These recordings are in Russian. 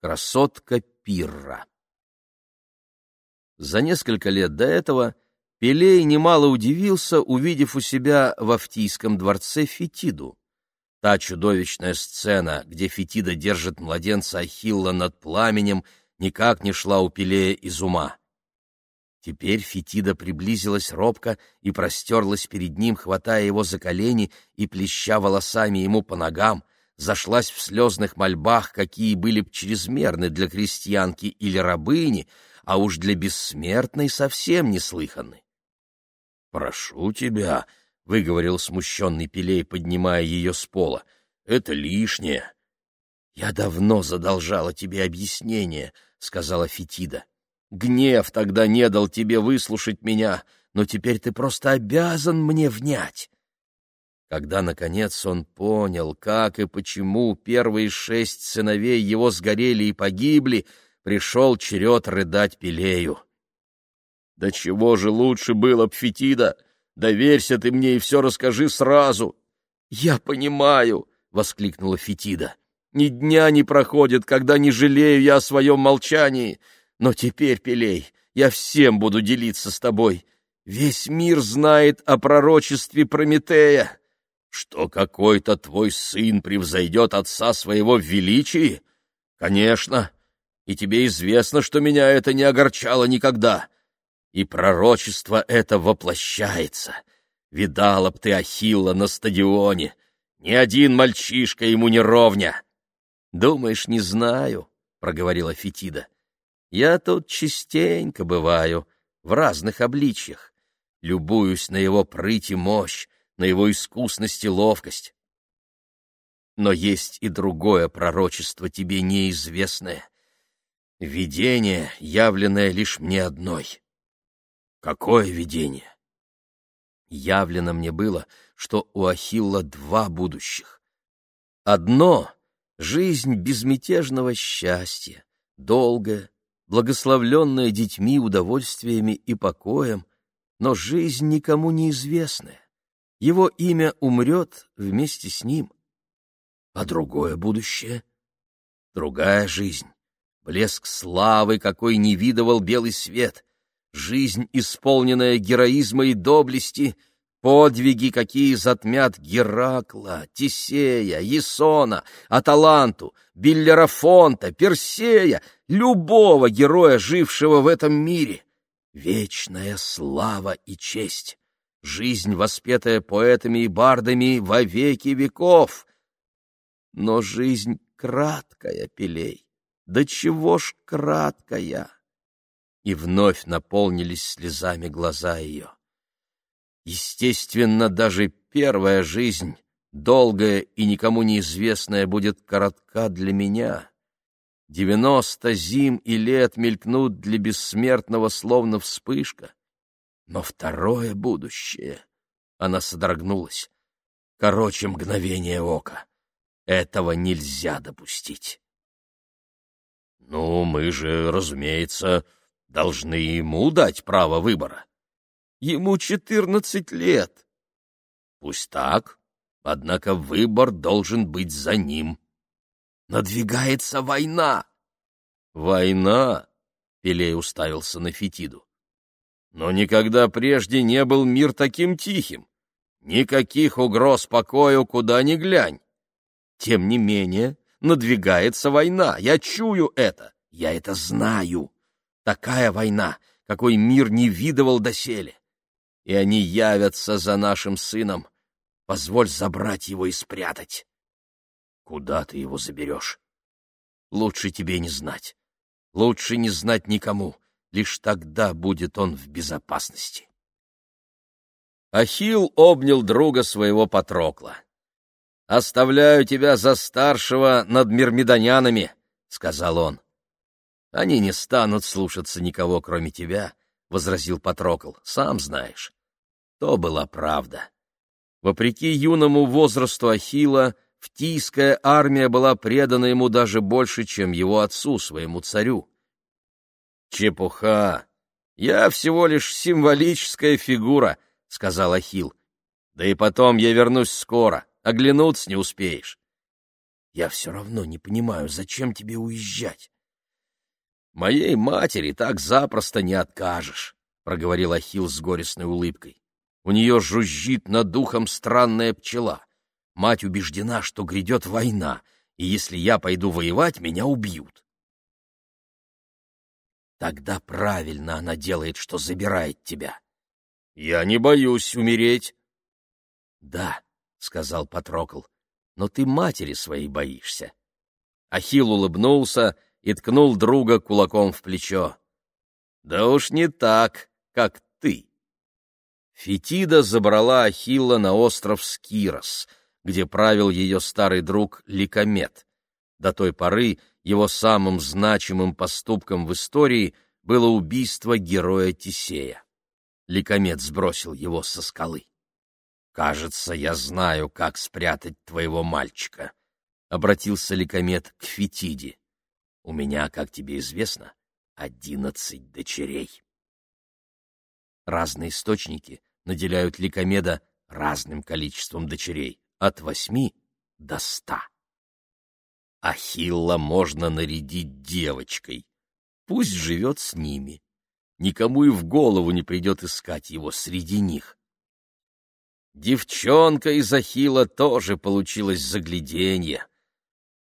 Красотка Пирра. За несколько лет до этого Пелей немало удивился, увидев у себя в Автийском дворце Фетиду. Та чудовищная сцена, где Фетида держит младенца Ахилла над пламенем, никак не шла у Пелея из ума. Теперь Фетида приблизилась робко и простерлась перед ним, хватая его за колени и плеща волосами ему по ногам, зашлась в слезных мольбах, какие были б чрезмерны для крестьянки или рабыни, а уж для бессмертной совсем неслыханны. — Прошу тебя, — выговорил смущенный Пелей, поднимая ее с пола, — это лишнее. — Я давно задолжала тебе объяснение, — сказала Фетида. — Гнев тогда не дал тебе выслушать меня, но теперь ты просто обязан мне внять. Когда, наконец, он понял, как и почему первые шесть сыновей его сгорели и погибли, пришел черед рыдать Пелею. Да чего же лучше было, Пфетида? Доверься ты мне и все расскажи сразу. — Я понимаю, — воскликнула Фетида. — Ни дня не проходит, когда не жалею я о своем молчании. Но теперь, Пелей, я всем буду делиться с тобой. Весь мир знает о пророчестве Прометея. Что какой-то твой сын превзойдет отца своего в величии? Конечно, и тебе известно, что меня это не огорчало никогда и пророчество это воплощается. Видала б ты Ахилла на стадионе, ни один мальчишка ему не ровня. — Думаешь, не знаю, — проговорила Фетида. — Я тут частенько бываю, в разных обличьях. Любуюсь на его прыть и мощь, на его искусность и ловкость. Но есть и другое пророчество, тебе неизвестное. Видение, явленное лишь мне одной. Какое видение? Явлено мне было, что у Ахилла два будущих. Одно — жизнь безмятежного счастья, долгая, благословленная детьми, удовольствиями и покоем, но жизнь никому неизвестная. Его имя умрет вместе с ним. А другое будущее? Другая жизнь, блеск славы, какой не видывал белый свет, жизнь, исполненная героизма и доблести, подвиги, какие затмят Геракла, Тисея, Есона, Аталанту, Биллерафонта, Персея, любого героя, жившего в этом мире. Вечная слава и честь, жизнь, воспетая поэтами и бардами во веки веков. Но жизнь краткая, Пелей, да чего ж краткая! и вновь наполнились слезами глаза ее. Естественно, даже первая жизнь, долгая и никому неизвестная, будет коротка для меня. Девяносто зим и лет мелькнут для бессмертного словно вспышка. Но второе будущее... Она содрогнулась. Короче, мгновение ока. Этого нельзя допустить. — Ну, мы же, разумеется, должны ему дать право выбора. Ему четырнадцать лет. Пусть так, однако выбор должен быть за ним. Надвигается война. Война? Пелей уставился на Фетиду. Но никогда прежде не был мир таким тихим. Никаких угроз покою, куда ни глянь. Тем не менее, надвигается война. Я чую это. Я это знаю. Такая война, какой мир не видывал доселе. И они явятся за нашим сыном. Позволь забрать его и спрятать. Куда ты его заберешь? Лучше тебе не знать. Лучше не знать никому. Лишь тогда будет он в безопасности. Ахилл обнял друга своего Патрокла. «Оставляю тебя за старшего над мирмидонянами», — сказал он. Они не станут слушаться никого, кроме тебя, — возразил Патрокл, — сам знаешь. То была правда. Вопреки юному возрасту Ахила, Фтийская армия была предана ему даже больше, чем его отцу, своему царю. «Чепуха! Я всего лишь символическая фигура», — сказал Ахил. «Да и потом я вернусь скоро, оглянуться не успеешь». Я все равно не понимаю, зачем тебе уезжать. Моей матери так запросто не откажешь, проговорил Ахилл с горестной улыбкой. У нее жужжит над духом странная пчела. Мать убеждена, что грядет война, и если я пойду воевать, меня убьют. Тогда правильно она делает, что забирает тебя. Я не боюсь умереть. Да, сказал Патрокл, но ты матери своей боишься. Ахилл улыбнулся и ткнул друга кулаком в плечо. Да уж не так, как ты. Фетида забрала Ахилла на остров Скирос, где правил ее старый друг Ликомет. До той поры его самым значимым поступком в истории было убийство героя Тисея. Ликомет сбросил его со скалы. «Кажется, я знаю, как спрятать твоего мальчика», — обратился Ликомет к Фетиде. «У меня, как тебе известно, одиннадцать дочерей». Разные источники наделяют Ликомеда разным количеством дочерей, от восьми до ста. Ахилла можно нарядить девочкой. Пусть живет с ними. Никому и в голову не придет искать его среди них. Девчонка из Ахилла тоже получилась загляденье.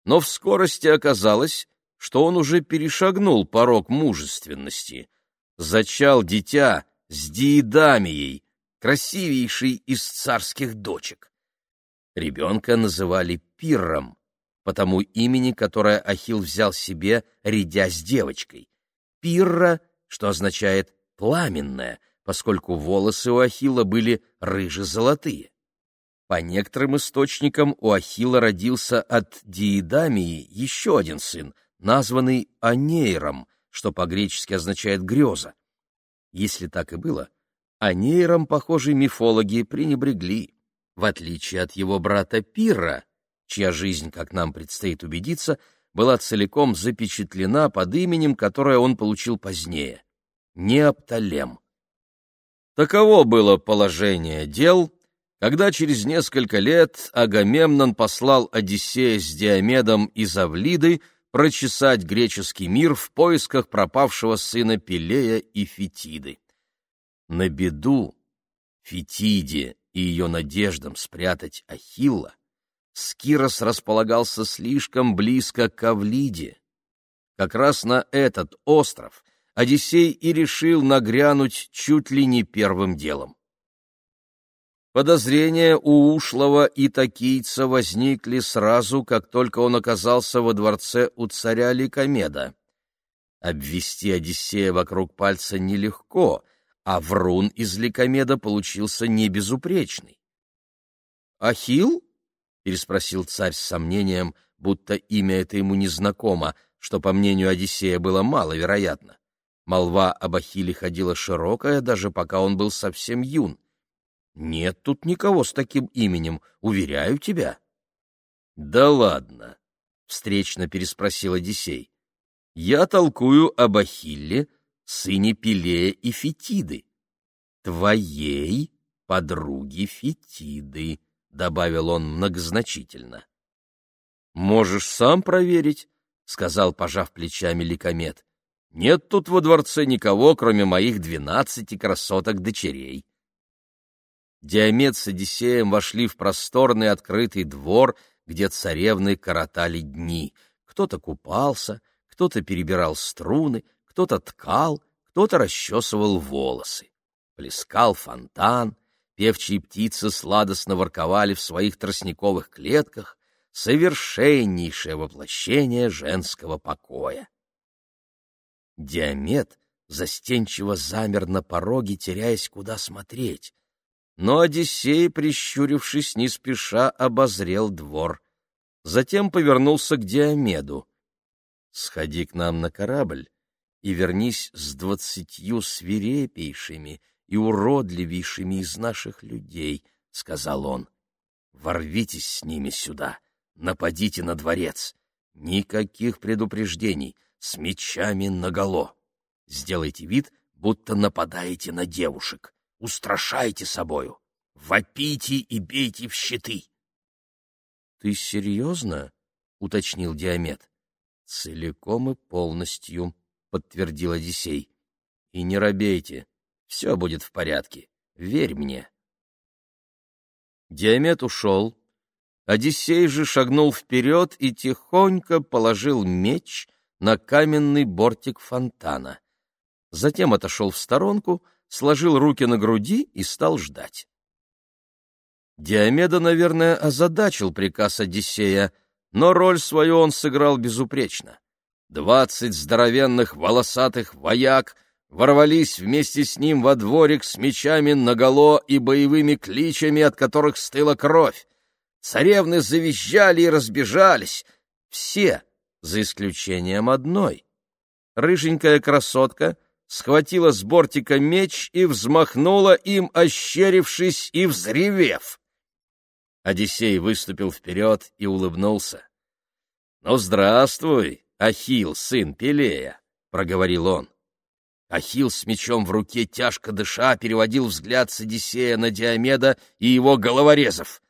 Но в скорости оказалось, что он уже перешагнул порог мужественности. Зачал дитя с Диедамией, красивейшей из царских дочек. Ребенка называли Пирром, по тому имени, которое Ахилл взял себе, рядя с девочкой. Пирра, что означает «пламенная», поскольку волосы у Ахилла были рыже-золотые. По некоторым источникам у Ахилла родился от Диедамии еще один сын, названный Анейром, что по-гречески означает «греза». Если так и было, Анейром, похоже, мифологи пренебрегли. В отличие от его брата Пирра, чья жизнь, как нам предстоит убедиться, была целиком запечатлена под именем, которое он получил позднее — Неопталем. Таково было положение дел, когда через несколько лет Агамемнон послал Одиссея с Диомедом из Авлиды прочесать греческий мир в поисках пропавшего сына Пелея и Фетиды. На беду Фетиде и ее надеждам спрятать Ахилла Скирос располагался слишком близко к Авлиде. Как раз на этот остров — Одиссей и решил нагрянуть чуть ли не первым делом. Подозрения у ушлого и такийца возникли сразу, как только он оказался во дворце у царя Ликомеда. Обвести Одиссея вокруг пальца нелегко, а врун из Ликомеда получился небезупречный. «Ахилл?» — переспросил царь с сомнением, будто имя это ему незнакомо, что, по мнению Одиссея, было маловероятно. Молва об Ахилле ходила широкая, даже пока он был совсем юн. Нет тут никого с таким именем, уверяю тебя. — Да ладно, — встречно переспросил Одиссей. — Я толкую об Ахилле, сыне Пелея и Фетиды. Твоей подруги Фетиды, — добавил он многозначительно. — Можешь сам проверить, — сказал, пожав плечами Ликомет. Нет тут во дворце никого, кроме моих двенадцати красоток-дочерей. Диамет с Одиссеем вошли в просторный открытый двор, где царевны коротали дни. Кто-то купался, кто-то перебирал струны, кто-то ткал, кто-то расчесывал волосы. Плескал фонтан, певчие птицы сладостно ворковали в своих тростниковых клетках, совершеннейшее воплощение женского покоя. Диамет застенчиво замер на пороге, теряясь, куда смотреть. Но Одиссей, прищурившись, не спеша обозрел двор. Затем повернулся к Диомеду. — Сходи к нам на корабль и вернись с двадцатью свирепейшими и уродливейшими из наших людей, — сказал он. — Ворвитесь с ними сюда, нападите на дворец. Никаких предупреждений — с мечами наголо. Сделайте вид, будто нападаете на девушек. Устрашайте собою. Вопите и бейте в щиты. — Ты серьезно? — уточнил Диамет. «Целиком и полностью», — подтвердил Одиссей. «И не робейте, все будет в порядке, верь мне». Диамет ушел. Одиссей же шагнул вперед и тихонько положил меч на каменный бортик фонтана. Затем отошел в сторонку, сложил руки на груди и стал ждать. Диомеда, наверное, озадачил приказ Одиссея, но роль свою он сыграл безупречно. Двадцать здоровенных волосатых вояк ворвались вместе с ним во дворик с мечами наголо и боевыми кличами, от которых стыла кровь. Царевны завизжали и разбежались. Все, за исключением одной. Рыженькая красотка схватила с бортика меч и взмахнула им, ощерившись и взревев. Одиссей выступил вперед и улыбнулся. — Ну, здравствуй, Ахил, сын Пелея, — проговорил он. Ахил с мечом в руке, тяжко дыша, переводил взгляд с Одиссея на Диомеда и его головорезов.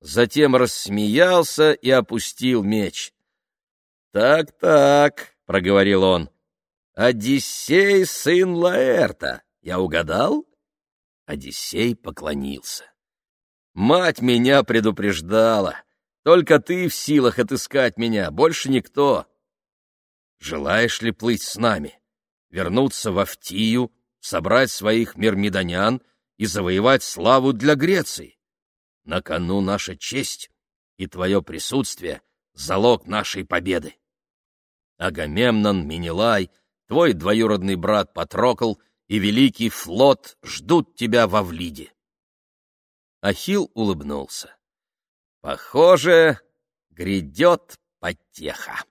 Затем рассмеялся и опустил меч. «Так-так», — проговорил он, — «Одиссей, сын Лаэрта, я угадал?» Одиссей поклонился. Мать меня предупреждала. Только ты в силах отыскать меня, больше никто. Желаешь ли плыть с нами, вернуться в Автию, собрать своих мирмидонян и завоевать славу для Греции? На кону наша честь, и твое присутствие — залог нашей победы. Агамемнон, Минилай, твой двоюродный брат Патрокл и великий флот ждут тебя во Влиде. Ахил улыбнулся. Похоже, грядет потеха.